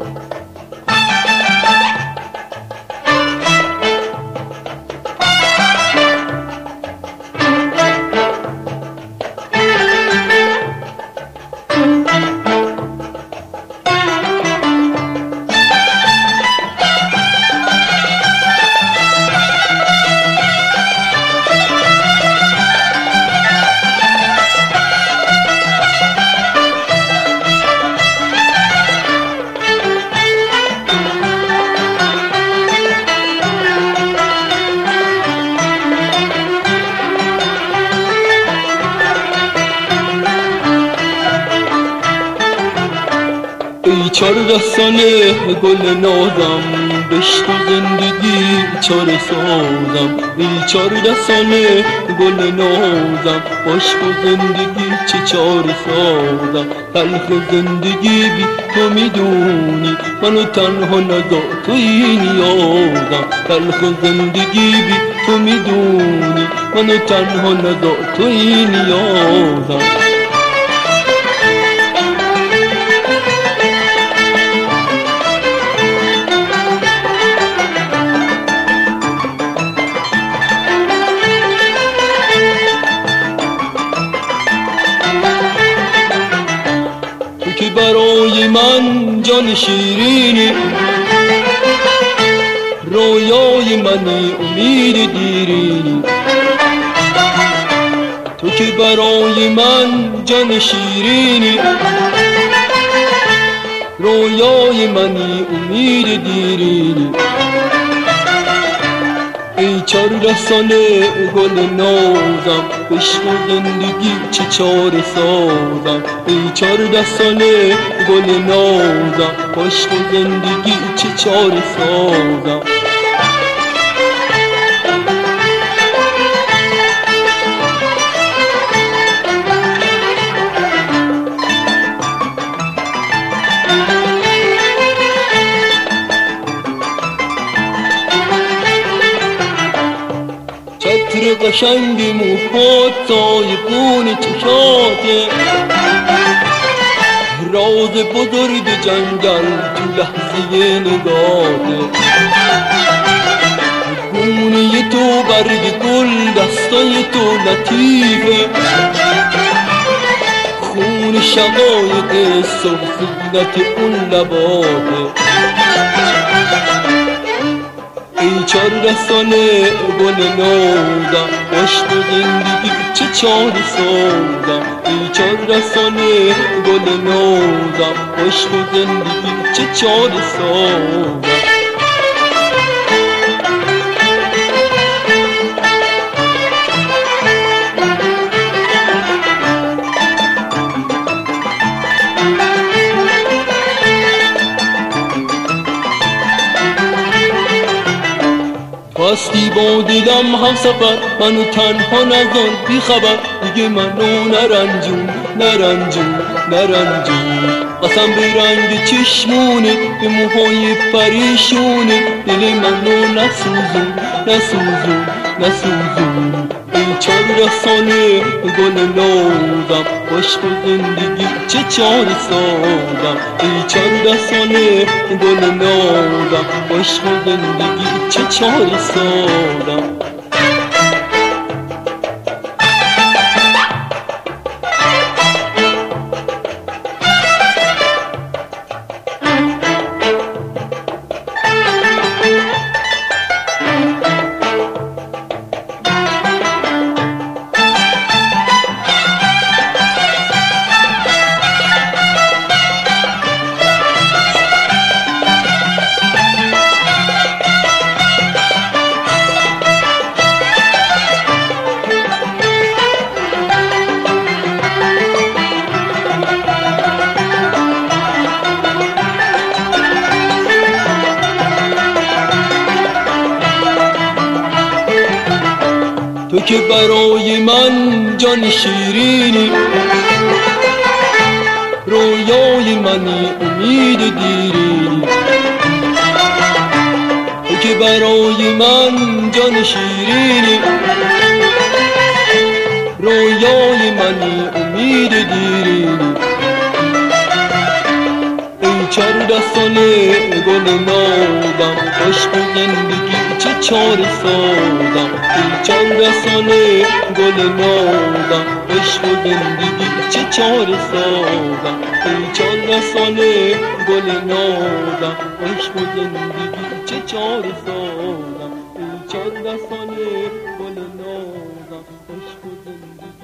ای چار دستانه گل نازم بشت زندگی چار سازم. ای چار دستانه گل نازم عشق و زندگی چه چار سازم. تلخ زندگی بی تو می‌دونی منو تنها نزا توی نیازم. تلخ زندگی بی تو می‌دونی منو تنها نزا توی نیازم. که برای من جان شیرینی رویای منی امید دیرینی تو که برای من جان شیرینی رویای منی امید دیرینی چار رسانه گل نازم. عشق و زندگی چه چار سازم. ای چار دستانه گل نازم. عشق و زندگی چه چار سازم. قشنگ موهات سایبون چشاته راز بزرگ جنگل تو لحظه نگاته گونه تو برگ گل دستای تو لطیفه. خون شقایق سرخونت اون لباته ای چار رسانه گل نازم عشق زندگی چه چار سازم ای چار رسانه گل نازم عشق زندگی چه چار سازم هستی با دلم هم سفر. منو تنها نزن بی خبر. دیگه منو نرنجون نرنجون نرنجون. قسم به رنگ چشمونه به موهای پریشونه. دل منو نسوزون نسوزون نسوزون. ای چار رسانه گل نازم عشق زندگی چه چار سازم؟ ای چار رسانه گل نازم عشق و زندگی چه چار سازم تو که برای من جان شیرینی رویای منی امید دیرینی تو که برای من جان شیرینی رویای منی امید دیرینی ای چهارده ساله گل نادم عشق زندگی چه چار سادم ساله گل نادم عشق و زندگی چه چار سادم چهارده ساله گل نادم عشق و زندگی چه چار سادم چهارده ساله گل نادم عشق و زندگی